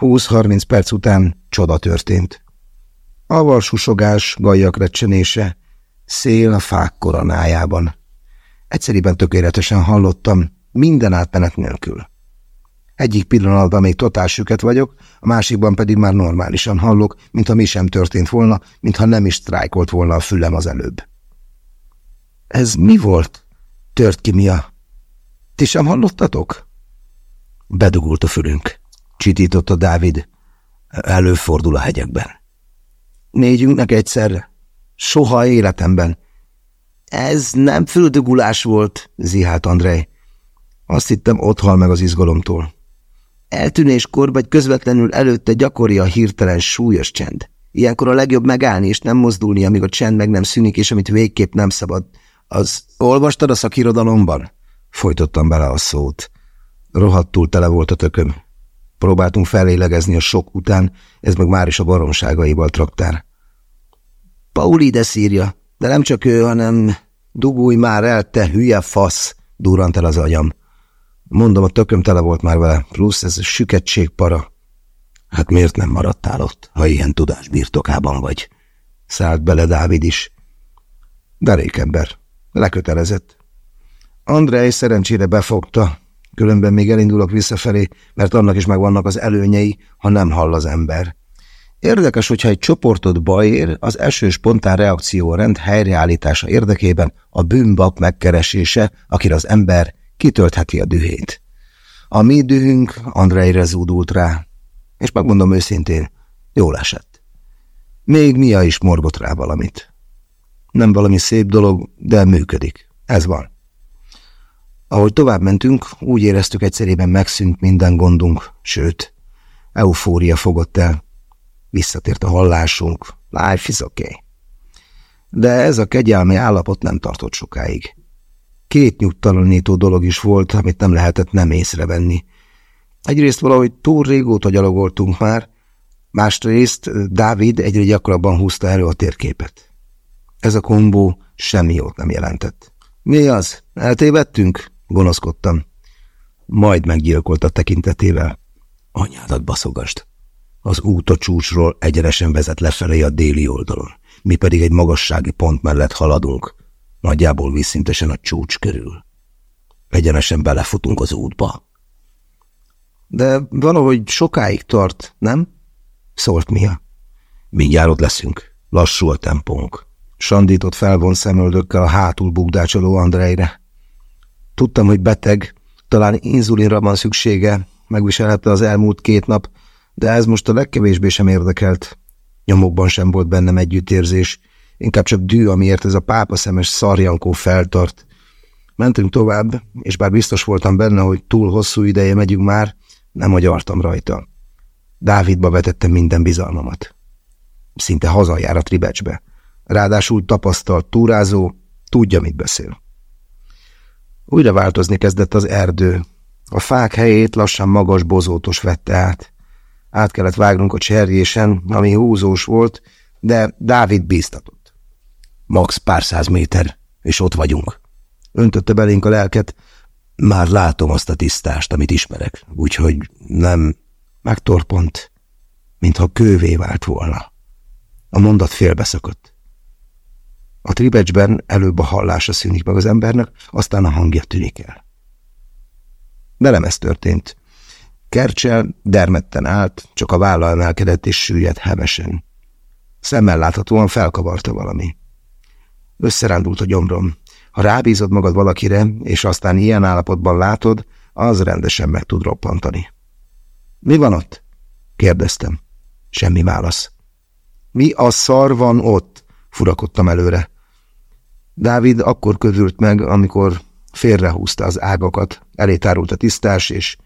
20-30 perc után csoda történt. Avar susogás, gajak recsenése, szél a fák koronájában. Egyszerűen tökéletesen hallottam, minden átmenet nélkül. Egyik pillanatban még totál süket vagyok, a másikban pedig már normálisan hallok, mintha mi sem történt volna, mintha nem is sztrájkolt volna a fülem az előbb. Ez mi volt? Tört ki Mia. Ti sem hallottatok? Bedugult a fülünk. Csitította Dávid. Előfordul a hegyekben. Négyünknek egyszerre. Soha életemben. Ez nem földugulás volt, zihált Andrej. Azt hittem, ott hal meg az izgalomtól. Eltűnéskor vagy közvetlenül előtte gyakori a hirtelen súlyos csend. Ilyenkor a legjobb megállni és nem mozdulni, amíg a csend meg nem szűnik, és amit végképp nem szabad. Az olvastad a szakirodalomban? Folytottam bele a szót. Rohadtul tele volt a tököm. Próbáltunk felélegezni a sok után, ez meg már is a baromságaival traktár. Paulides írja, de nem csak ő, hanem dugulj már el, te hülye fasz, durrant el az agyam. Mondom, a tököm tele volt már vele, plusz ez süketség para. Hát miért nem maradtál ott, ha ilyen tudás birtokában vagy? Szállt bele Dávid is. Derék ember. Lekötelezett. Andrei szerencsére befogta, különben még elindulok visszafelé, mert annak is megvannak az előnyei, ha nem hall az ember. Érdekes, hogyha egy csoportot baj ér, az első spontán reakció rend helyreállítása érdekében a bűnbak megkeresése, akire az ember kitöltheti a dühét. A mi dühünk Andreire zúdult rá, és megmondom őszintén, jól esett. Még Mia is morgott rá valamit. Nem valami szép dolog, de működik. Ez van. Ahogy tovább mentünk, úgy éreztük egyszerében megszűnt minden gondunk, sőt, eufória fogott el. Visszatért a hallásunk, life is okay. De ez a kegyelmi állapot nem tartott sokáig. Két nyugtalanító dolog is volt, amit nem lehetett nem észrevenni. Egyrészt valahogy túl régóta gyalogoltunk már, másrészt Dávid egyre gyakrabban húzta elő a térképet. Ez a kombó semmi jót nem jelentett. Mi az? Eltévedtünk? Gonoszkodtam. Majd meggyilkolt a tekintetével. Anyádat baszogast. Az út a csúcsról egyenesen vezet lefelé a déli oldalon. Mi pedig egy magassági pont mellett haladunk. Nagyjából vízszintesen a csúcs körül. Egyenesen belefutunk az útba. De valahogy sokáig tart, nem? Szólt Mia. Mindjárt ott leszünk. Lassú a tempónk. Sandított felvon szemöldökkel a hátul bugdácsoló Andrejre. Tudtam, hogy beteg, talán inzulinra van szüksége, megviselhette az elmúlt két nap, de ez most a legkevésbé sem érdekelt. Nyomokban sem volt bennem együttérzés, inkább csak dű, amiért ez a pápaszemes szarjankó feltart. Mentünk tovább, és bár biztos voltam benne, hogy túl hosszú ideje megyünk már, nem agyartam rajta. Dávidba vetettem minden bizalmamat. Szinte hazajár a tribecsbe. Ráadásul tapasztalt túrázó, tudja, mit beszél. Újra változni kezdett az erdő. A fák helyét lassan magas bozótos vette át. Át kellett vágnunk a cserjésen, ami húzós volt, de Dávid bíztatott. Max pár száz méter, és ott vagyunk. Öntötte belénk a lelket. Már látom azt a tisztást, amit ismerek, úgyhogy nem megtorpont, mintha kővé vált volna. A mondat félbeszakadt. A tribecsben előbb a hallása szűnik meg az embernek, aztán a hangja tűnik el. De nem ez történt. Kercsel dermedten állt, csak a válla emelkedett és süllyedt hevesen. Szemmel láthatóan felkavarta valami. Összerándult a gyomrom. Ha rábízod magad valakire, és aztán ilyen állapotban látod, az rendesen meg tud roppantani. Mi van ott? kérdeztem. Semmi válasz. Mi a szar van ott? furakodtam előre. Dávid akkor közült meg, amikor félrehúzta az ágakat, elé tárult a tisztás, és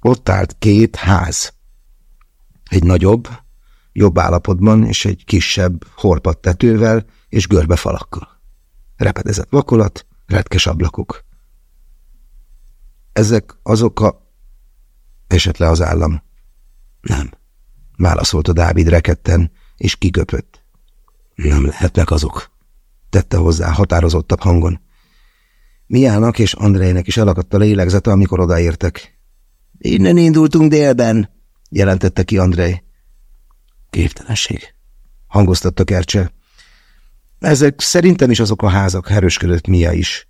ott állt két ház. Egy nagyobb, jobb állapotban, és egy kisebb, horpadt tetővel és görbe falakkal. Repedezett vakolat, retkes ablakok. Ezek azok a... Esett le az állam. Nem, válaszolta Dávid reketten, és kiköpött. Nem lehetnek azok tette hozzá határozottabb hangon. Miának és Andrejnek is elakadt a lélegzete, amikor odaértek. Innen indultunk délben, jelentette ki Andrei. Képtelenség, hangoztatta Kercse. Ezek szerintem is azok a házak, herősködött Mia is.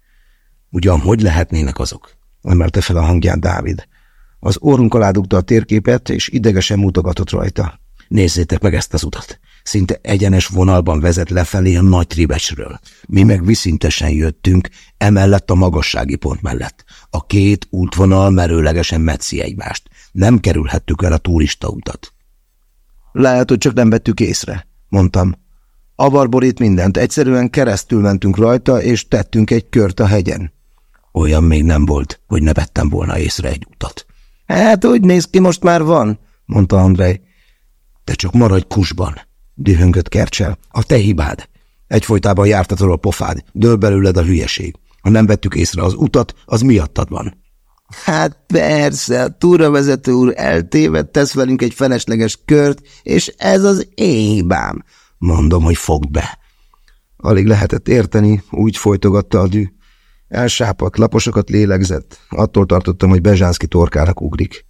Ugyan hogy lehetnének azok? emelte fel a hangját Dávid. Az orrunk alá dugta a térképet, és idegesen mutogatott rajta. Nézzétek meg ezt az utat! Szinte egyenes vonalban vezet lefelé a nagy tribesről. Mi meg viszintesen jöttünk, emellett a magassági pont mellett. A két útvonal merőlegesen metszi egymást. Nem kerülhettük el a turista utat. Lehet, hogy csak nem vettük észre, mondtam. Avarborít mindent, egyszerűen keresztül mentünk rajta, és tettünk egy kört a hegyen. Olyan még nem volt, hogy ne vettem volna észre egy utat. Hát, úgy néz ki, most már van, mondta Andrej. De csak maradj kusban, dühöngött Kercsel. A te hibád. Egyfolytában jártatod a pofád, dől belőled a hülyeség. Ha nem vettük észre az utat, az miattad van. Hát persze, a túravezető úr eltévedt, tesz velünk egy felesleges kört, és ez az én hibám. Mondom, hogy fogd be. Alig lehetett érteni, úgy folytogatta a dű. Elsápadt, laposokat lélegzett. Attól tartottam, hogy Bezsánszki torkának ugrik.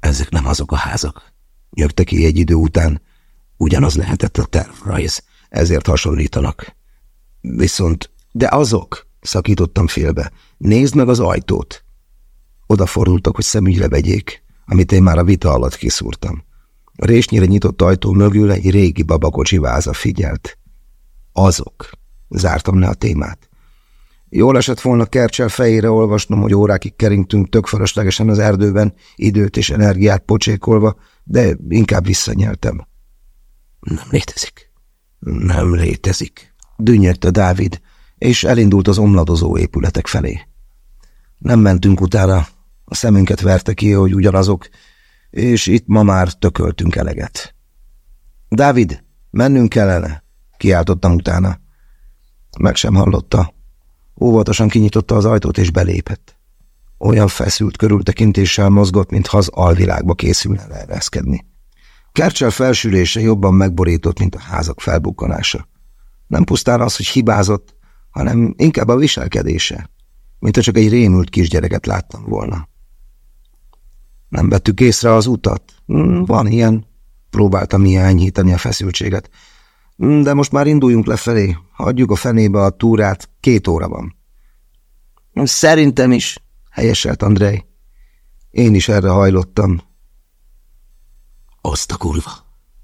Ezek nem azok a házak. Nyögte ki egy idő után. Ugyanaz lehetett a tervrajz, ezért hasonlítanak. Viszont, de azok, szakítottam félbe. Nézd meg az ajtót. Odafordultak, hogy szemügyre vegyék, amit én már a vita alatt kiszúrtam. A résnyire nyitott ajtó mögül egy régi babakocsi váza figyelt. Azok. Zártam le a témát. Jól esett volna Kercsel fejére olvasnom, hogy órákig keringtünk tök fölöslegesen az erdőben, időt és energiát pocsékolva, de inkább visszanyeltem. Nem létezik. Nem létezik. Dünnyegte Dávid, és elindult az omladozó épületek felé. Nem mentünk utána, a szemünket verte ki, hogy ugyanazok, és itt ma már tököltünk eleget. Dávid, mennünk kellene, kiáltottam utána. Meg sem hallotta. Óvatosan kinyitotta az ajtót és belépett. Olyan feszült körültekintéssel mozgott, mintha az alvilágba készülne leereszkedni. Kercsel felsülése jobban megborított, mint a házak felbukkanása. Nem pusztán az, hogy hibázott, hanem inkább a viselkedése, mint ha csak egy rémült kisgyereket láttam volna. Nem vettük észre az utat. Hmm, van ilyen. Próbáltam enyhíteni a feszültséget. Hmm, de most már induljunk lefelé. Hagyjuk a fenébe a túrát. Két óra van. Szerintem is, helyeselt Andrei. Én is erre hajlottam. Azt a kurva!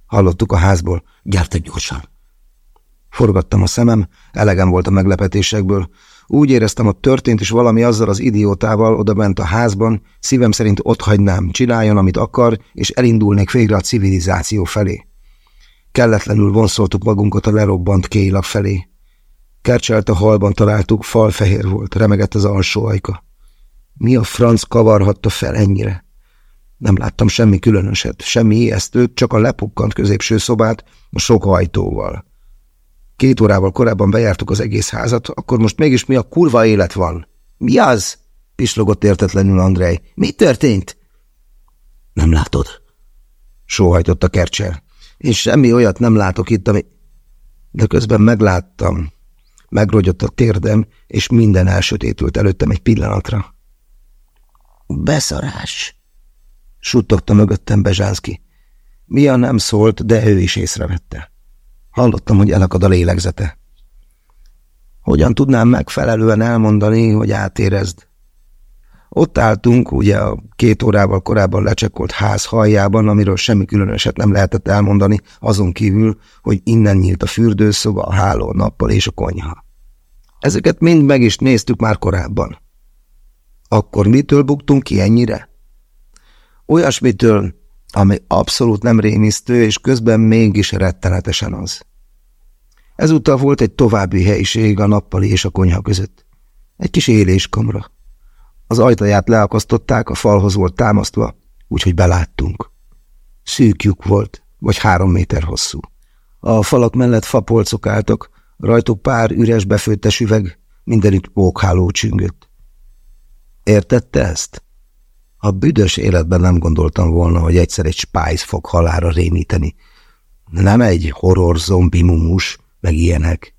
Hallottuk a házból. Gyertek gyorsan! Forgattam a szemem, elegem volt a meglepetésekből. Úgy éreztem, hogy történt is valami azzal az idiótával oda bent a házban, szívem szerint ott hagynám, csináljon, amit akar, és elindulnék végre a civilizáció felé. Kelletlenül vonszoltuk magunkat a lerobbant kéilak felé. Kercselt a halban találtuk, falfehér volt, remegett az alsó ajka. Mi a franc kavarhatta fel ennyire? Nem láttam semmi különöset, semmi ijesztőt, csak a lepukkant középső szobát a sok ajtóval. Két órával korábban bejártuk az egész házat, akkor most mégis mi a kurva élet van? Mi az? pislogott értetlenül Andrej. Mi történt? Nem látod? Sóhajtott a kercsel. Én semmi olyat nem látok itt, ami... De közben megláttam. Megrogyott a térdem, és minden elsötétült előttem egy pillanatra. Beszarás! Suttogta mögöttem Bezsánszki. Mia nem szólt, de ő is észrevette. Hallottam, hogy elakad a lélegzete. Hogyan tudnám megfelelően elmondani, hogy átérezd? Ott álltunk, ugye a két órával korábban lecsekolt ház haljában, amiről semmi különöset nem lehetett elmondani, azon kívül, hogy innen nyílt a fürdőszoba, a háló nappal és a konyha. Ezeket mind meg is néztük már korábban. Akkor mitől buktunk ki ennyire? Olyasmitől, ami abszolút nem rémisztő, és közben mégis rettenetesen az. Ezúttal volt egy további helyiség a nappali és a konyha között. Egy kis éléskamra. Az ajtaját leakasztották, a falhoz volt támasztva, úgyhogy beláttunk. Szűkjük volt, vagy három méter hosszú. A falak mellett fapolcok álltak, rajtuk pár üres befőttes üveg, mindenütt pókháló csüngött. Értette ezt? A büdös életben nem gondoltam volna, hogy egyszer egy spájz fog halára rémíteni. Nem egy horror zombi mumus, meg ilyenek.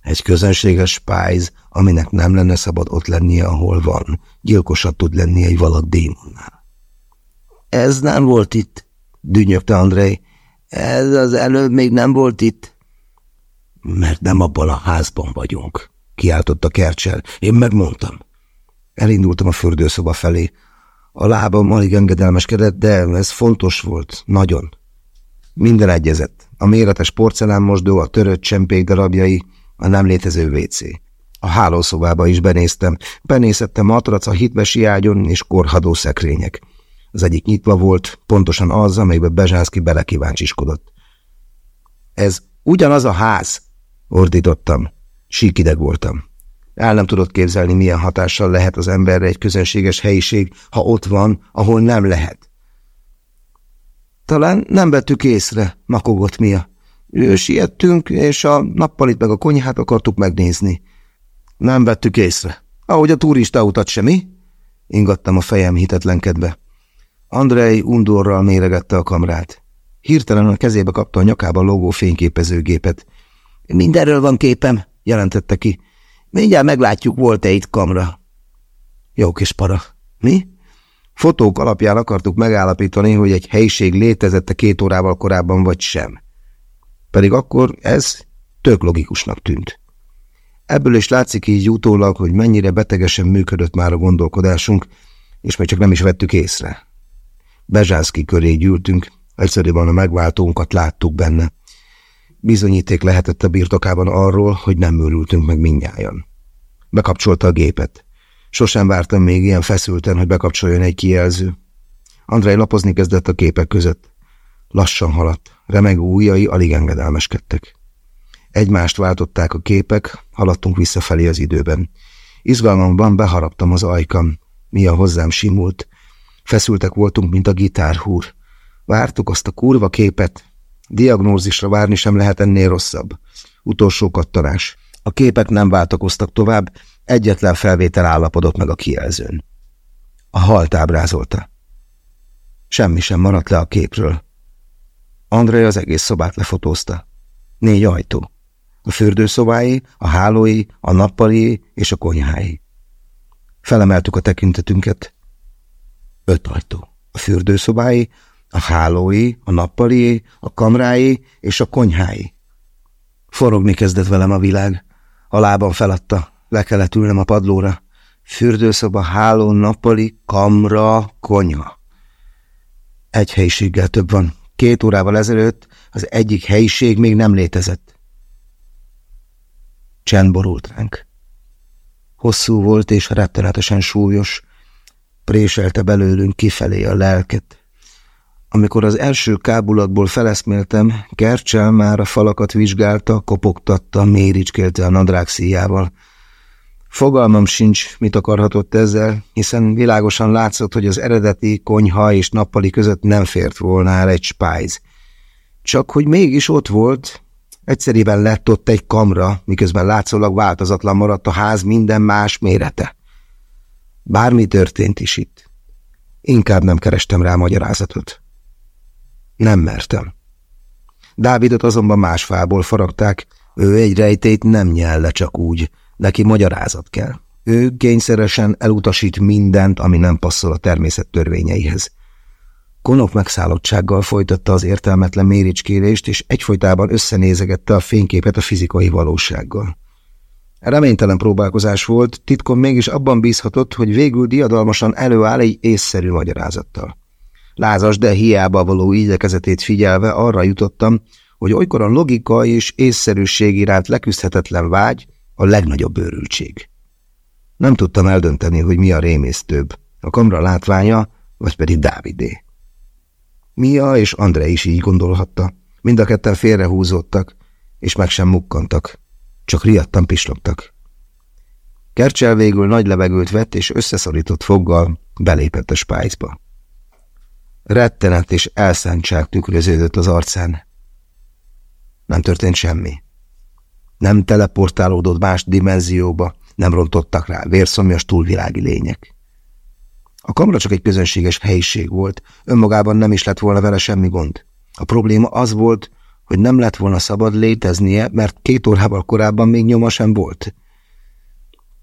Egy közönséges spájz, aminek nem lenne szabad ott lennie, ahol van. Gyilkosat tud lenni egy valak démonnál. Ez nem volt itt, dünnyögte Andrei. Ez az előbb még nem volt itt. Mert nem abban a házban vagyunk, kiáltotta Kercsel. Én megmondtam. Elindultam a fürdőszoba felé. A lábam alig engedelmeskedett, de ez fontos volt, nagyon. Minden egyezett. A méretes porcelánmosdó, a törött csempék darabjai, a nem létező WC. A hálószobába is benéztem. Benészettem matrac a hitvesi ágyon és korhadó szekrények. Az egyik nyitva volt, pontosan az, amelybe Bezsánszki belekíváncsiskodott. Ez ugyanaz a ház, ordítottam. Síkideg voltam. El nem tudott képzelni, milyen hatással lehet az emberre egy közönséges helyiség, ha ott van, ahol nem lehet. Talán nem vettük észre, makogott Mia. Siettünk, és a nappalit meg a konyhát akartuk megnézni. Nem vettük észre. Ahogy a turista utat semmi? Ingattam a fejem hitetlenkedve. Andrei undorral méregette a kamrát. Hirtelen a kezébe kapta a nyakába lógó fényképezőgépet. Mindenről van képem, jelentette ki. Mindjárt meglátjuk, volt-e itt kamra. Jó kis para. Mi? Fotók alapján akartuk megállapítani, hogy egy helység létezette két órával korábban, vagy sem. Pedig akkor ez tök logikusnak tűnt. Ebből is látszik így utólag, hogy mennyire betegesen működött már a gondolkodásunk, és még csak nem is vettük észre. Bezsászki köré gyűltünk, egyszerűen a megváltónkat láttuk benne. Bizonyíték lehetett a birtokában arról, hogy nem őrültünk meg mindnyájan. Bekapcsolta a gépet. Sosem vártam még ilyen feszülten, hogy bekapcsoljon egy kijelző. Andrei lapozni kezdett a képek között. Lassan haladt, remegő ujjai alig engedelmeskedtek. Egymást váltották a képek, haladtunk visszafelé az időben. Izgalmamban beharaptam az ajkam, mi a hozzám simult. Feszültek voltunk, mint a gitárhúr. Vártuk azt a kurva képet. Diagnózisra várni sem lehet ennél rosszabb. Utolsó kattanás. A képek nem váltakoztak tovább, egyetlen felvétel állapodott meg a kijelzőn. A halt ábrázolta. Semmi sem maradt le a képről. André az egész szobát lefotózta. Négy ajtó. A fürdőszobái, a hálói, a nappali és a konyhái. Felemeltük a tekintetünket. Öt ajtó. A fürdőszobái, a hálói, a nappali, a kamrái és a konyhái. Forogni kezdett velem a világ. A lábam feladta, le kellett ülnem a padlóra. Fürdőszoba, háló, nappali, kamra, konyha. Egy helyiséggel több van. Két órával ezelőtt az egyik helyiség még nem létezett. Csend borult ránk. Hosszú volt és rettenetesen súlyos, préselte belőlünk kifelé a lelket. Amikor az első kábulatból feleszméltem, Kercsel már a falakat vizsgálta, kopogtatta, méricskélte a nadrág szíjával. Fogalmam sincs, mit akarhatott ezzel, hiszen világosan látszott, hogy az eredeti konyha és nappali között nem fért volna el egy spájz. Csak hogy mégis ott volt, egyszerűen lett ott egy kamra, miközben látszólag változatlan maradt a ház minden más mérete. Bármi történt is itt. Inkább nem kerestem rá magyarázatot. Nem mertem. Dávidot azonban más fából faragták, ő egy rejtét nem nyel le csak úgy, neki magyarázat kell. Ő kényszeresen elutasít mindent, ami nem passzol a természet törvényeihez. Konok megszállottsággal folytatta az értelmetlen méricskélést, és egyfolytában összenézegette a fényképet a fizikai valósággal. Reménytelen próbálkozás volt, titkon mégis abban bízhatott, hogy végül diadalmasan előáll egy észszerű magyarázattal. Lázas, de hiába való igyekezetét figyelve arra jutottam, hogy olykor a logika és észszerűség iránt leküzdhetetlen vágy a legnagyobb őrültség. Nem tudtam eldönteni, hogy mi a rémésztőbb, a kamra látványa, vagy pedig Dávidé. Mia és André is így gondolhatta. Mind a ketten félrehúzódtak, és meg sem mukkantak, csak riadtan pislogtak. Kercsel végül nagy levegőt vett, és összeszorított foggal belépett a spájzba. Rettenet és elszántság tükröződött az arcán. Nem történt semmi. Nem teleportálódott más dimenzióba, nem rontottak rá vérszomjas túlvilági lények. A kamra csak egy közönséges helyiség volt, önmagában nem is lett volna vele semmi gond. A probléma az volt, hogy nem lett volna szabad léteznie, mert két órával korábban még nyoma sem volt.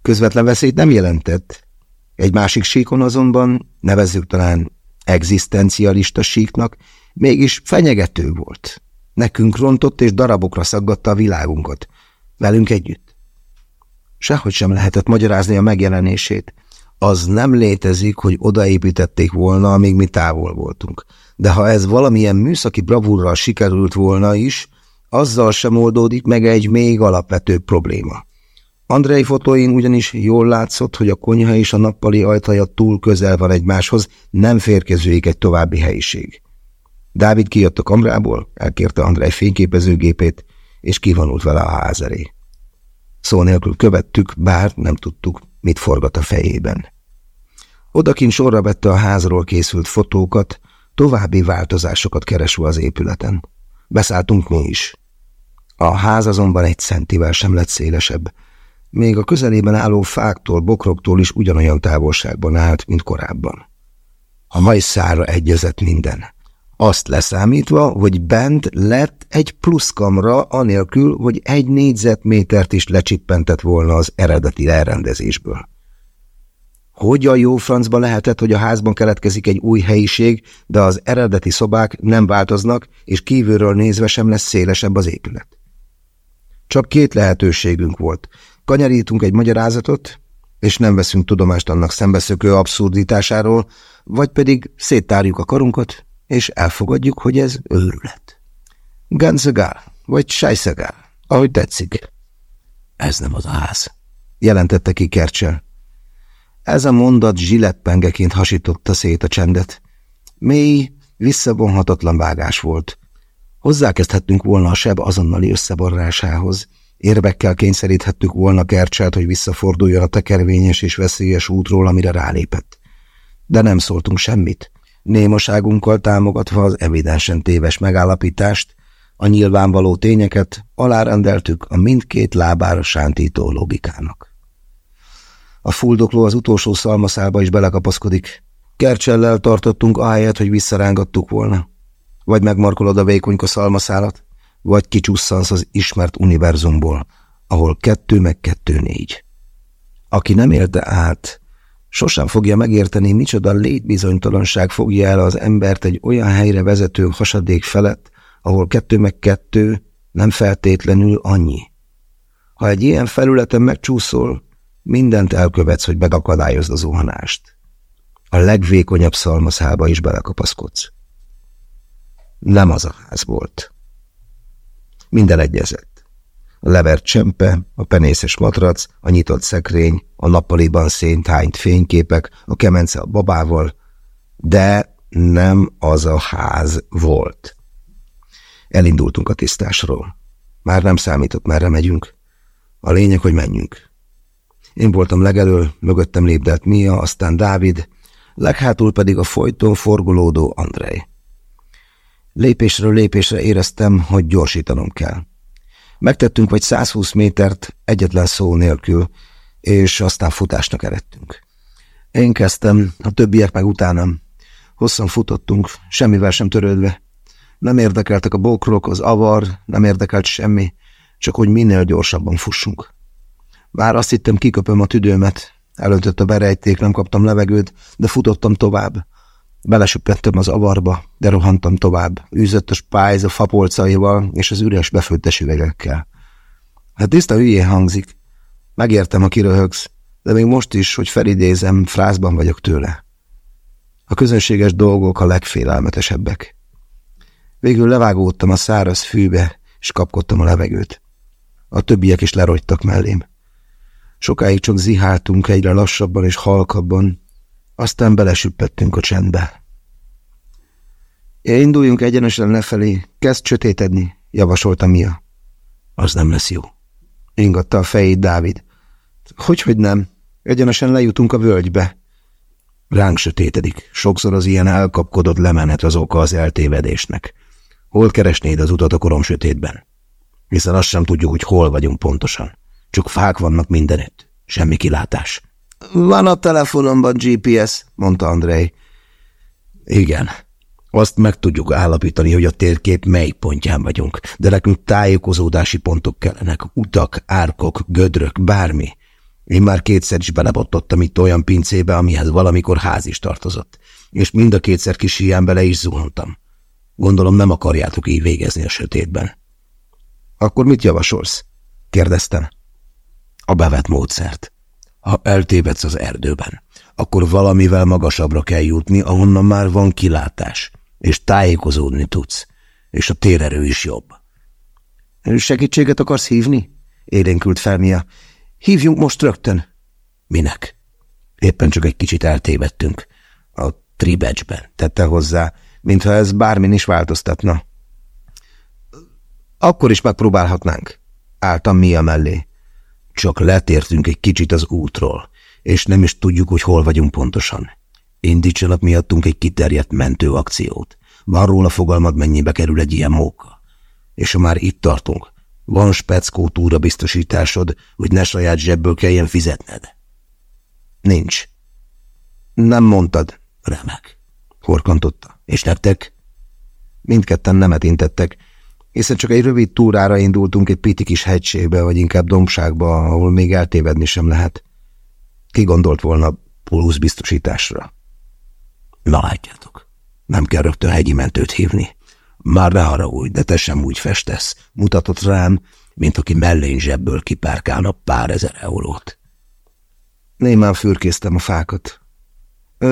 Közvetlen veszélyt nem jelentett. Egy másik síkon azonban, nevezzük talán egzisztencialista síknak, mégis fenyegető volt. Nekünk rontott és darabokra szaggatta a világunkat. Velünk együtt. Sehogy sem lehetett magyarázni a megjelenését. Az nem létezik, hogy odaépítették volna, amíg mi távol voltunk. De ha ez valamilyen műszaki bravúrral sikerült volna is, azzal sem oldódik meg egy még alapvetőbb probléma. Andrei fotóin ugyanis jól látszott, hogy a konyha és a nappali ajtaja túl közel van egymáshoz, nem férkezőik egy további helyiség. Dávid kijött a kamrából, elkérte Andrei fényképezőgépét, és kivonult vele a ház elé. Szó nélkül követtük, bár nem tudtuk, mit forgat a fejében. Odakint sorra vette a házról készült fotókat, további változásokat keresve az épületen. Beszálltunk mi is. A ház azonban egy centivel sem lett szélesebb, még a közelében álló fáktól, bokroktól is ugyanolyan távolságban állt, mint korábban. A majszára egyezett minden. Azt leszámítva, hogy bent lett egy pluszkamra, anélkül, hogy egy négyzetmétert is lecsippentett volna az eredeti elrendezésből. Hogy a jó francba lehetett, hogy a házban keletkezik egy új helyiség, de az eredeti szobák nem változnak, és kívülről nézve sem lesz szélesebb az épület? Csak két lehetőségünk volt. Kanyarítunk egy magyarázatot, és nem veszünk tudomást annak szembeszökő abszurditásáról, vagy pedig széttárjuk a karunkat, és elfogadjuk, hogy ez őrület. Ganzagál, vagy sajszagál, ahogy tetszik. Ez nem az a ház, jelentette ki Kercsel. Ez a mondat zsileppengeként hasította szét a csendet. Mély, visszavonhatatlan vágás volt. Hozzákezdhettünk volna a seb azonnali összeborrásához, Érvekkel kényszeríthettük volna Kercselt, hogy visszaforduljon a tekervényes és veszélyes útról, amire rálépett. De nem szóltunk semmit. Némoságunkkal támogatva az evidensen téves megállapítást, a nyilvánvaló tényeket alárendeltük a mindkét lábára sántító logikának. A fuldokló az utolsó szalmaszába is belekapaszkodik. Kercsellel tartottunk ahelyett, hogy visszarángattuk volna. Vagy megmarkolod a vékonyka szalmaszálat, vagy kicsusszansz az ismert univerzumból, ahol kettő meg kettő négy. Aki nem érte át, sosem fogja megérteni, micsoda létbizonytalanság fogja el az embert egy olyan helyre vezető hasadék felett, ahol kettő meg kettő nem feltétlenül annyi. Ha egy ilyen felületen megcsúszol, mindent elkövetsz, hogy megakadályozd a zuhanást. A legvékonyabb szalmaszába is belekapaszkodsz. Nem az a ház volt. Minden egyezett. A levert csempe, a penészes matrac, a nyitott szekrény, a nappaliban széntányt fényképek, a kemence a babával, de nem az a ház volt. Elindultunk a tisztásról. Már nem számított, merre megyünk. A lényeg, hogy menjünk. Én voltam legelől, mögöttem lépdelt Mia, aztán Dávid, leghátul pedig a folyton forgolódó Andrej. Lépésről lépésre éreztem, hogy gyorsítanom kell. Megtettünk vagy 120 métert egyetlen szó nélkül, és aztán futásnak eredtünk. Én kezdtem, a többiek meg utánam. Hosszan futottunk, semmivel sem törődve. Nem érdekeltek a bokrok, az avar, nem érdekelt semmi, csak hogy minél gyorsabban fussunk. Bár azt hittem, kiköpöm a tüdőmet, elöntött a berejték, nem kaptam levegőt, de futottam tovább. Belesüppettem az avarba, de rohantam tovább, űzött a spájz a fapolcaival és az üres befőttes üvegekkel. Hát tiszta hülyén hangzik. Megértem, ha kiröhögsz, de még most is, hogy felidézem, frázban vagyok tőle. A közönséges dolgok a legfélelmetesebbek. Végül levágódtam a száraz fűbe, és kapkodtam a levegőt. A többiek is lerogytak mellém. Sokáig csak ziháltunk egyre lassabban és halkabban, aztán belesüppettünk a csendbe. Induljunk egyenesen lefelé, kezd sötétedni, javasolta Mia. Az nem lesz jó. Ingatta a fejét Dávid. Hogyhogy nem? Egyenesen lejutunk a völgybe. Ránk sötétedik. Sokszor az ilyen elkapkodott lemenet az oka az eltévedésnek. Hol keresnéd az utat a korom sötétben? Hiszen azt sem tudjuk, hogy hol vagyunk pontosan. Csak fák vannak mindenütt. Semmi kilátás. Van a telefonomban GPS, mondta Andrei. Igen. Azt meg tudjuk állapítani, hogy a térkép mely pontján vagyunk, de nekünk tájékozódási pontok kellenek, utak, árkok, gödrök, bármi. Én már kétszer is belebottottam itt olyan pincébe, amihez valamikor ház is tartozott. és mind a kétszer kis hián bele is zuhantam. Gondolom nem akarjátok így végezni a sötétben. Akkor mit javasolsz? kérdeztem. A bevett módszert. Ha eltévedsz az erdőben, akkor valamivel magasabbra kell jutni, ahonnan már van kilátás, és tájékozódni tudsz, és a térerő is jobb. Segítséget akarsz hívni? Élénkült fel Mia. Hívjunk most rögtön. Minek? Éppen csak egy kicsit eltévedtünk. A tribecsben tette hozzá, mintha ez bármin is változtatna. Akkor is megpróbálhatnánk. Álltam Mia mellé. Csak letértünk egy kicsit az útról, és nem is tudjuk, hogy hol vagyunk pontosan. Indítsanak miattunk egy kiterjedt mentőakciót. Van róla fogalmad, mennyibe kerül egy ilyen móka. És ha már itt tartunk, van speckó túra biztosításod, hogy ne saját zsebből kelljen fizetned? Nincs. Nem mondtad. Remek. Horkantotta. És nektek? Mindketten nemet intettek, hiszen csak egy rövid túrára indultunk egy piti kis hegységbe, vagy inkább dombságba, ahol még eltévedni sem lehet. Ki gondolt volna biztosításra? Na látjátok, nem kell rögtön hegyi mentőt hívni. Már ne haragudj, de te sem úgy festesz, mutatott rám, mint aki mellény zsebből kipárkálna pár ezer eurót. Némán fürkésztem a fákat.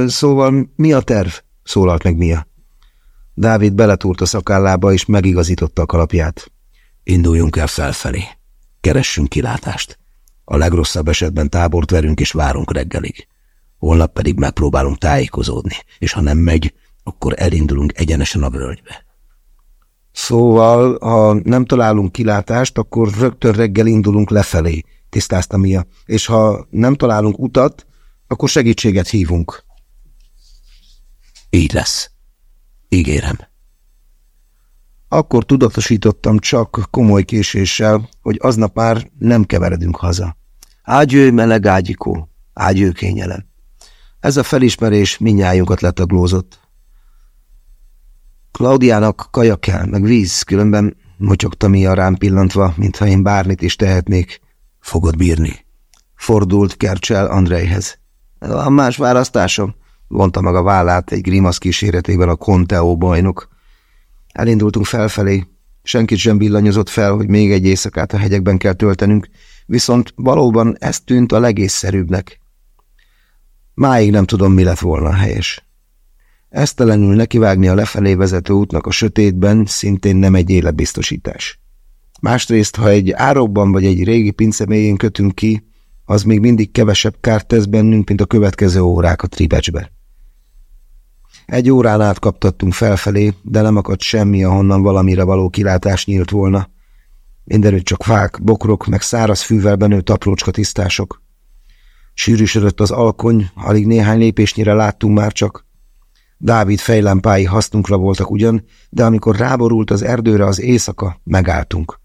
Szóval mi a terv? szólalt meg Mia. Dávid beletúrt a szakállába, és megigazította a kalapját. Induljunk el felfelé. Keressünk kilátást. A legrosszabb esetben tábort verünk, és várunk reggelig. Holnap pedig megpróbálunk tájékozódni, és ha nem megy, akkor elindulunk egyenesen a völgybe. Szóval, ha nem találunk kilátást, akkor rögtön reggel indulunk lefelé, tisztázta Mia, és ha nem találunk utat, akkor segítséget hívunk. Így lesz. Ígérem. Akkor tudatosítottam csak komoly késéssel, hogy aznap már nem keveredünk haza. Ágyő meleg ágyikó, ágyő kényelem. Ez a felismerés minnyájunkat letaglózott. Klaudiának kaja kell, meg víz, különben mocsogta mi a rám pillantva, mintha én bármit is tehetnék. Fogod bírni. Fordult Kercsel Andrejhez. Van más választásom? Vonta meg a vállát egy grimasz kíséretében a Conteo bajnok. Elindultunk felfelé, senkit sem villanyozott fel, hogy még egy éjszakát a hegyekben kell töltenünk, viszont valóban ez tűnt a legészszerűbbnek. Máig nem tudom, mi lett volna helyes. Esztelenül nekivágni a lefelé vezető útnak a sötétben szintén nem egy életbiztosítás. Másrészt, ha egy árokban vagy egy régi pince mélyén kötünk ki, az még mindig kevesebb kárt tesz bennünk, mint a következő órák a tribecsbe. Egy órán át kaptattunk felfelé, de nem akadt semmi, ahonnan valamire való kilátás nyílt volna. Mindenütt csak fák, bokrok, meg száraz fűvel benőtt aprócska tisztások. Sűrűsödött az alkony, alig néhány lépésnyire láttunk már csak. Dávid fejlámpái hasznunkra voltak ugyan, de amikor ráborult az erdőre az éjszaka, megálltunk.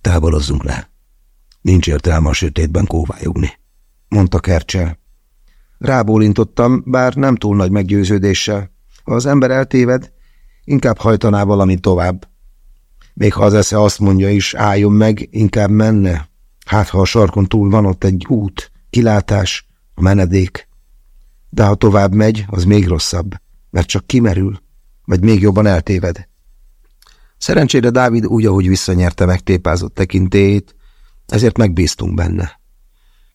Távolozzunk le. Nincs értelme a sötétben kóvályogni, mondta Kercsel. Rábólintottam, bár nem túl nagy meggyőződéssel. Ha az ember eltéved, inkább hajtaná valamit tovább. Még ha az esze azt mondja is, álljon meg, inkább menne. Hát, ha a sarkon túl van ott egy út, kilátás, a menedék. De ha tovább megy, az még rosszabb, mert csak kimerül, vagy még jobban eltéved. Szerencsére Dávid úgy, ahogy visszanyerte megtépázott tekintélyét, ezért megbíztunk benne.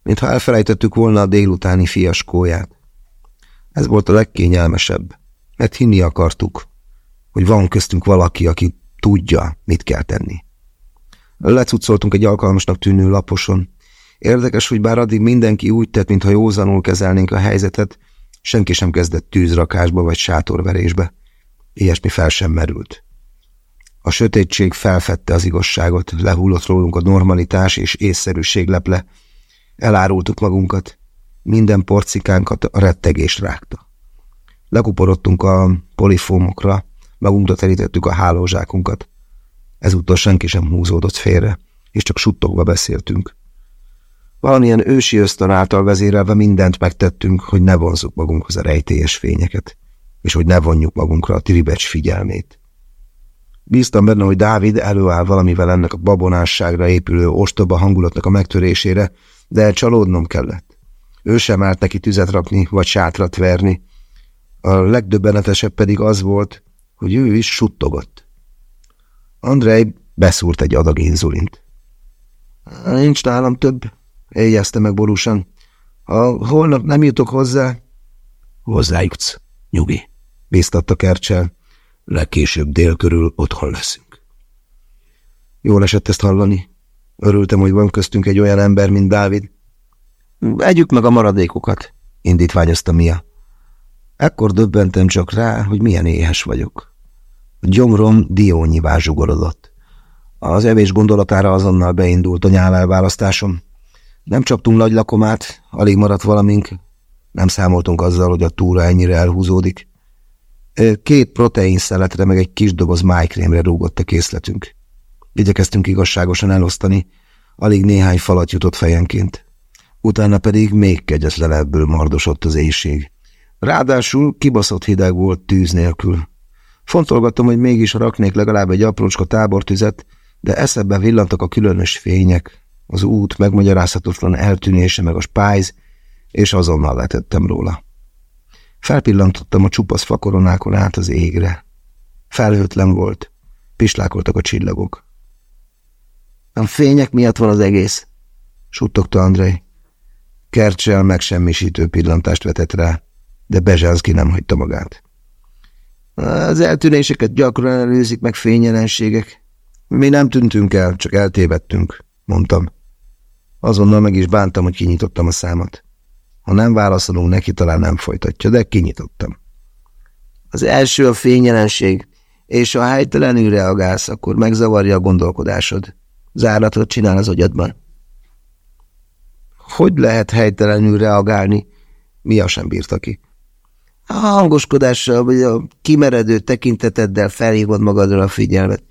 Mintha elfelejtettük volna a délutáni fiaskóját. Ez volt a legkényelmesebb, mert hinni akartuk, hogy van köztünk valaki, aki tudja, mit kell tenni. Lecucoltunk egy alkalmasnak tűnő laposon. Érdekes, hogy bár addig mindenki úgy tett, mintha józanul kezelnénk a helyzetet, senki sem kezdett tűzrakásba vagy sátorverésbe. Ilyesmi fel sem merült. A sötétség felfedte az igazságot, lehullott rólunk a normalitás és észszerűség leple. Elárultuk magunkat, minden porcikánkat a rettegés rágta. Lekuporodtunk a polifómokra, magunkra terítettük a hálózsákunkat. Ezúttal senki sem húzódott félre, és csak suttogva beszéltünk. Valamilyen ősi ösztön által vezérelve mindent megtettünk, hogy ne vonzuk magunkhoz a rejtélyes fényeket, és hogy ne vonjuk magunkra a tiribecs figyelmét. Bíztam benne, hogy Dávid előáll valamivel ennek a babonásságra épülő ostoba hangulatnak a megtörésére, de csalódnom kellett. Ő sem állt neki tüzet rakni, vagy sátrat verni, A legdöbbenetesebb pedig az volt, hogy ő is suttogott. Andrei beszúrt egy adag inzulint. Nincs nálam több, éjjezte meg borúsan. Ha holnap nem jutok hozzá... Hozzájutsz, nyugi, bíztatta Kercsel. Legkésőbb dél körül otthon leszünk. Jól esett ezt hallani. Örültem, hogy van köztünk egy olyan ember, mint Dávid. Együk meg a maradékokat, indítványozta Mia. Ekkor döbbentem csak rá, hogy milyen éhes vagyok. A gyomrom diónyivá zsugorodott. Az evés gondolatára azonnal beindult a nyálelválasztásom. Nem csaptunk nagy lakomát, alig maradt valamink. Nem számoltunk azzal, hogy a túra ennyire elhúzódik. Két protein szeletre meg egy kis doboz májkrémre rúgott a készletünk. Igyekeztünk igazságosan elosztani, alig néhány falat jutott fejenként. Utána pedig még kegyetlenebből mardosott az éjség. Ráadásul kibaszott hideg volt tűz nélkül. Fontolgattam, hogy mégis raknék legalább egy aprócska tábortüzet, de eszembe villantak a különös fények, az út megmagyarázhatatlan eltűnése meg a spájz, és azonnal letettem róla. Felpillantottam a csupasz fakoronákon át az égre. Felhőtlen volt, pislákoltak a csillagok. A fények miatt van az egész, suttogta Andrei. Kercsel megsemmisítő pillantást vetett rá, de Bezsánszki nem hagyta magát. Az eltűnéseket gyakran előzik meg fényjelenségek. Mi nem tűntünk el, csak eltévedtünk, mondtam. Azonnal meg is bántam, hogy kinyitottam a számat. Ha nem válaszolunk neki, talán nem folytatja, de kinyitottam. Az első a fényjelenség, és ha helytelenül reagálsz, akkor megzavarja a gondolkodásod. Zárlatot csinál az agyadban. Hogy lehet helytelenül reagálni? Mia sem bírta ki. A hangoskodással, vagy a kimeredő tekinteteddel felhívod magadra a figyelmet,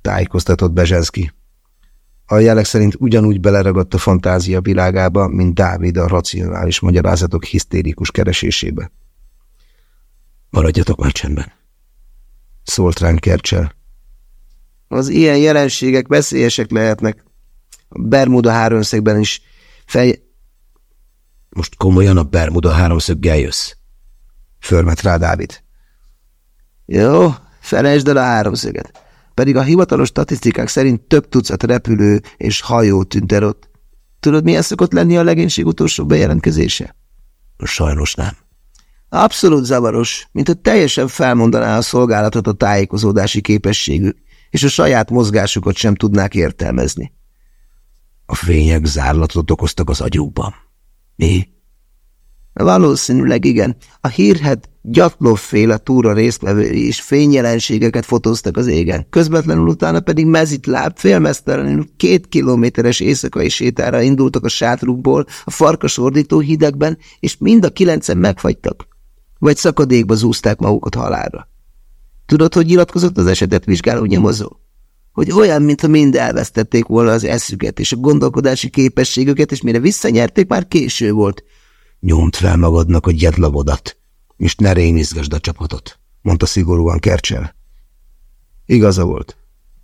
tájékoztatott Bezsenszki. A jelek szerint ugyanúgy beleragadt a fantázia világába, mint Dávid a racionális magyarázatok hisztérikus keresésébe. Maradjatok már csendben, szólt ránk Kercsel. Az ilyen jelenségek veszélyesek lehetnek. A Bermuda háromszögben is fej... Most komolyan a Bermuda háromszöggel jössz? Förmet rá Dávid. Jó, felejtsd el a háromszöget. Pedig a hivatalos statisztikák szerint több tucat repülő és hajó tűnt el ott. Tudod, milyen szokott lenni a legénység utolsó bejelentkezése? Sajnos nem. Abszolút zavaros, mint hogy teljesen felmondaná a szolgálatot a tájékozódási képességük, és a saját mozgásukat sem tudnák értelmezni. A fények zárlatot okoztak az agyukban. Mi? Valószínűleg igen. A hírhet Gyatlov-féle túra résztvevői is fényjelenségeket fotóztak az égen. Közvetlenül utána pedig mezitláb, félmeztelenül két kilométeres éjszakai sétára indultak a sátrukból a farkasordító hidegben, és mind a kilencen megfagytak. Vagy szakadékba zúzták magukat halálra. Tudod, hogy nyilatkozott az esetet vizsgáló nyomozó? Hogy olyan, mintha mind elvesztették volna az eszüket és a gondolkodási képességüket, és mire visszanyerték, már késő volt. Nyomd fel magadnak a gyedlavodat, és ne rémizgasd a csapatot, mondta szigorúan Kercsel. Igaza volt.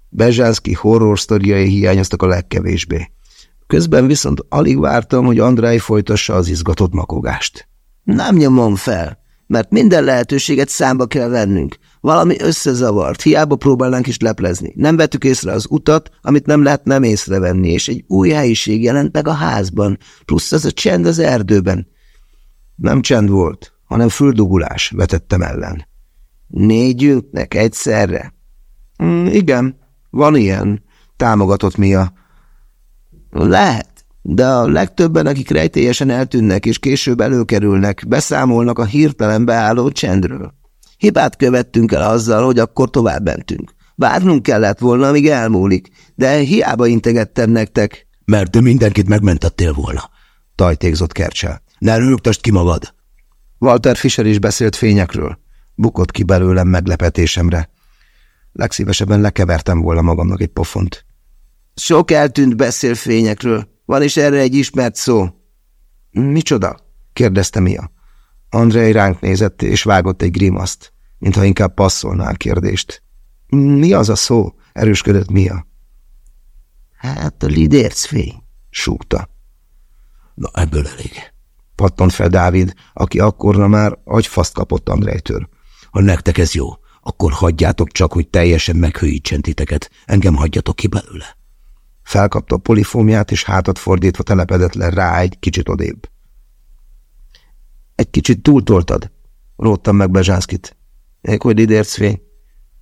Bezsánszki horror sztoriai hiányoztak a legkevésbé. Közben viszont alig vártam, hogy Andrái folytassa az izgatott makogást. Nem nyomom fel, mert minden lehetőséget számba kell vennünk. Valami összezavart, hiába próbálnánk is leplezni. Nem vettük észre az utat, amit nem lehet nem észrevenni, és egy új helyiség jelent meg a házban, plusz az a csend az erdőben. Nem csend volt, hanem füldugulás, vetettem ellen. Négyünknek egyszerre? Mm, igen, van ilyen, támogatott Mia. Lehet, de a legtöbben, akik rejtélyesen eltűnnek és később előkerülnek, beszámolnak a hirtelen beálló csendről. Hibát követtünk el azzal, hogy akkor tovább mentünk. Várnunk kellett volna, amíg elmúlik, de hiába integettem nektek. Mert te mindenkit megmentettél volna, tajtékzott Kercsel. Ne rögtest ki magad! Walter Fischer is beszélt fényekről. Bukott ki belőlem meglepetésemre. Legszívesebben lekevertem volna magamnak egy pofont. Sok eltűnt beszél fényekről. Van is erre egy ismert szó. Micsoda? kérdezte Mia. Andrei ránk nézett, és vágott egy grimaszt, mintha inkább passzolná a kérdést. Mi az a szó? erősködött Mia. Hát a lidércfény, súgta. Na ebből elég. Pattant fel Dávid, aki akkorra már agyfaszt kapott Andrejtől. Ha nektek ez jó, akkor hagyjátok csak, hogy teljesen meghőítsen titeket. Engem hagyjatok ki belőle. Felkapta a polifómját, és hátat fordítva telepedett le rá egy kicsit odébb. Egy kicsit túltoltad, róttam meg Bezsánszkit. Ék, hogy idérsz fény.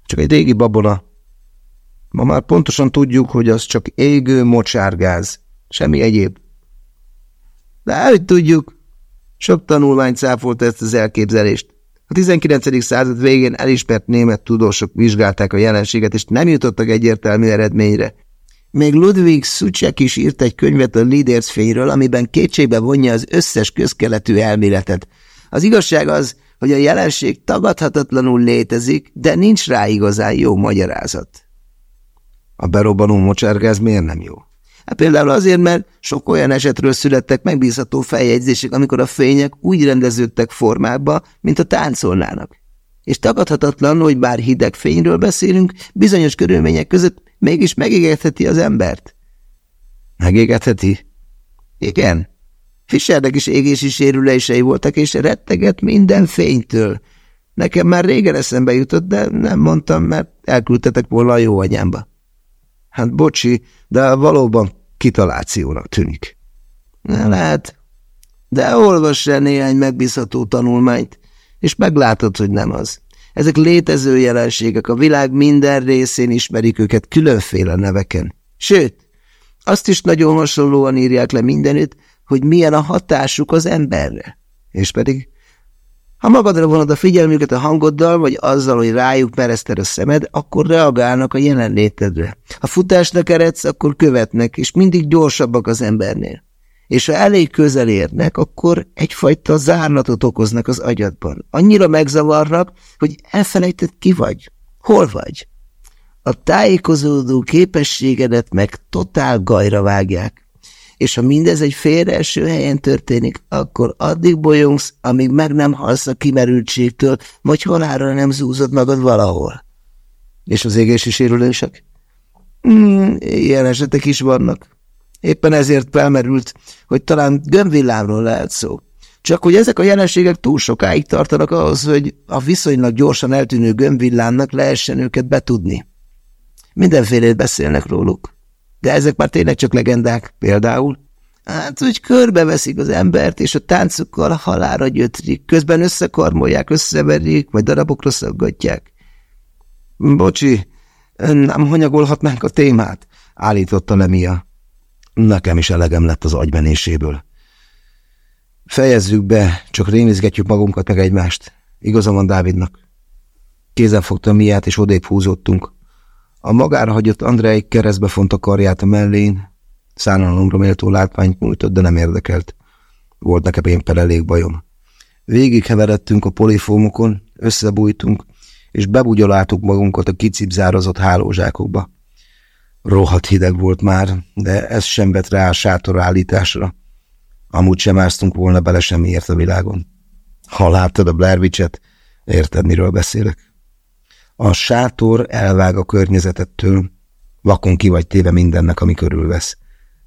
Csak egy régi babona. Ma már pontosan tudjuk, hogy az csak égő mocsárgáz. Semmi egyéb. De hogy tudjuk? Sok tanulmány cáfolt ezt az elképzelést. A 19. század végén elismert német tudósok vizsgálták a jelenséget, és nem jutottak egyértelmű eredményre. Még Ludwig Suchek is írt egy könyvet a Leaders fényről, amiben kétségbe vonja az összes közkeletű elméletet. Az igazság az, hogy a jelenség tagadhatatlanul létezik, de nincs rá igazán jó magyarázat. A berobbanó mocsárgáz miért nem jó? Hát például azért, mert sok olyan esetről születtek megbízható feljegyzések, amikor a fények úgy rendeződtek formába, mint a táncolnának. És tagadhatatlan, hogy bár hideg fényről beszélünk, bizonyos körülmények között mégis megégetheti az embert. Megégetheti? Igen. Fischernek is égési sérülései voltak, és retteget minden fénytől. Nekem már régen eszembe jutott, de nem mondtam, mert elküldtetek volna a jó anyámba. Hát bocsi, de valóban kitalációnak tűnik. Lehet, de olvass el néhány megbízható tanulmányt, és meglátod, hogy nem az. Ezek létező jelenségek, a világ minden részén ismerik őket különféle neveken. Sőt, azt is nagyon hasonlóan írják le mindenütt, hogy milyen a hatásuk az emberre. És pedig, ha magadra vonod a figyelmüket a hangoddal, vagy azzal, hogy rájuk mereszted a szemed, akkor reagálnak a jelenlétedre. Ha futásnak eredsz, akkor követnek, és mindig gyorsabbak az embernél és ha elég közel érnek, akkor egyfajta zárlatot okoznak az agyadban. Annyira megzavarnak, hogy elfelejtett ki vagy, hol vagy. A tájékozódó képességedet meg totál gajra vágják, és ha mindez egy félreeső helyen történik, akkor addig bolyongsz, amíg meg nem halsz a kimerültségtől, vagy halálra nem zúzod magad valahol. És az égési sérülések? Mm, ilyen esetek is vannak. Éppen ezért felmerült, hogy talán gömbvillámról lehet szó. Csak hogy ezek a jelenségek túl sokáig tartanak ahhoz, hogy a viszonylag gyorsan eltűnő gömbvillámnak lehessen őket betudni. Mindenfélét beszélnek róluk. De ezek már tényleg csak legendák, például. Hát, hogy körbeveszik az embert, és a táncukkal halára gyötrik, közben összekarmolják, összeverik, vagy darabokra szaggatják. Bocsi, nem hanyagolhatnánk a témát, állította Lemia. Nekem is elegem lett az agymenéséből. Fejezzük be, csak rémizgetjük magunkat meg egymást. Igaza van Dávidnak. Kézen fogta Miát, és odébb húzottunk. A magára hagyott Andrei keresztbe font a karját a mellén. Szánalomra méltó látványt nyújtott, de nem érdekelt. Volt nekem éppen elég bajom. Végig heveredtünk a polifómokon, összebújtunk, és bebugyoláltuk magunkat a kicipzározott hálózsákokba. Rohadt hideg volt már, de ez sem vett rá a sátor állításra. Amúgy sem áztunk volna bele semmiért a világon. Ha láttad a Blair Witch-et, érted, miről beszélek? A sátor elvág a környezetettől, vakon ki vagy téve mindennek, ami körülvesz.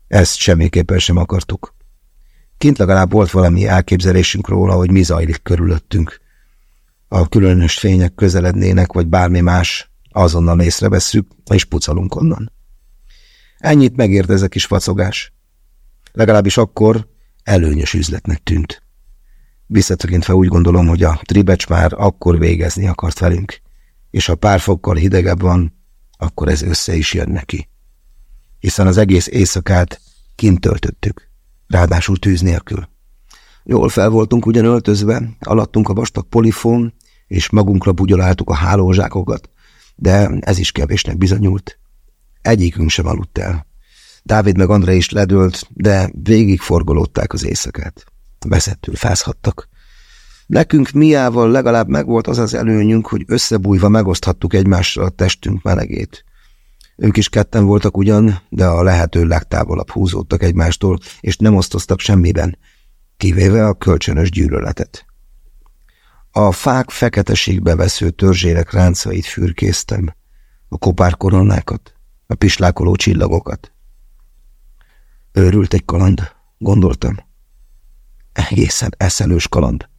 Ezt semmiképpen sem akartuk. Kint legalább volt valami elképzelésünk róla, hogy mi zajlik körülöttünk. A különös fények közelednének, vagy bármi más, azonnal észrevesszük, és pucalunk onnan. Ennyit megért ez a kis facogás. Legalábbis akkor előnyös üzletnek tűnt. Visszatekintve úgy gondolom, hogy a tribecs már akkor végezni akart velünk, és ha pár fokkal hidegebb van, akkor ez össze is jön neki. Hiszen az egész éjszakát kint töltöttük, ráadásul tűz nélkül. Jól fel voltunk ugyan öltözve, alattunk a vastag polifón, és magunkra bugyoláltuk a hálózsákokat, de ez is kevésnek bizonyult. Egyikünk sem aludt el. Dávid meg André is ledőlt, de végig forgolódták az éjszakát. Veszettül fázhattak. Nekünk miával legalább megvolt az az előnyünk, hogy összebújva megoszthattuk egymással a testünk melegét. Ők is ketten voltak ugyan, de a lehető legtávolabb húzódtak egymástól, és nem osztoztak semmiben, kivéve a kölcsönös gyűlöletet. A fák feketeségbe vesző törzsérek ráncait fürkésztem, a kopár koronákat, a pislákoló csillagokat. Őrült egy kaland, gondoltam. Egészen eszelős kaland.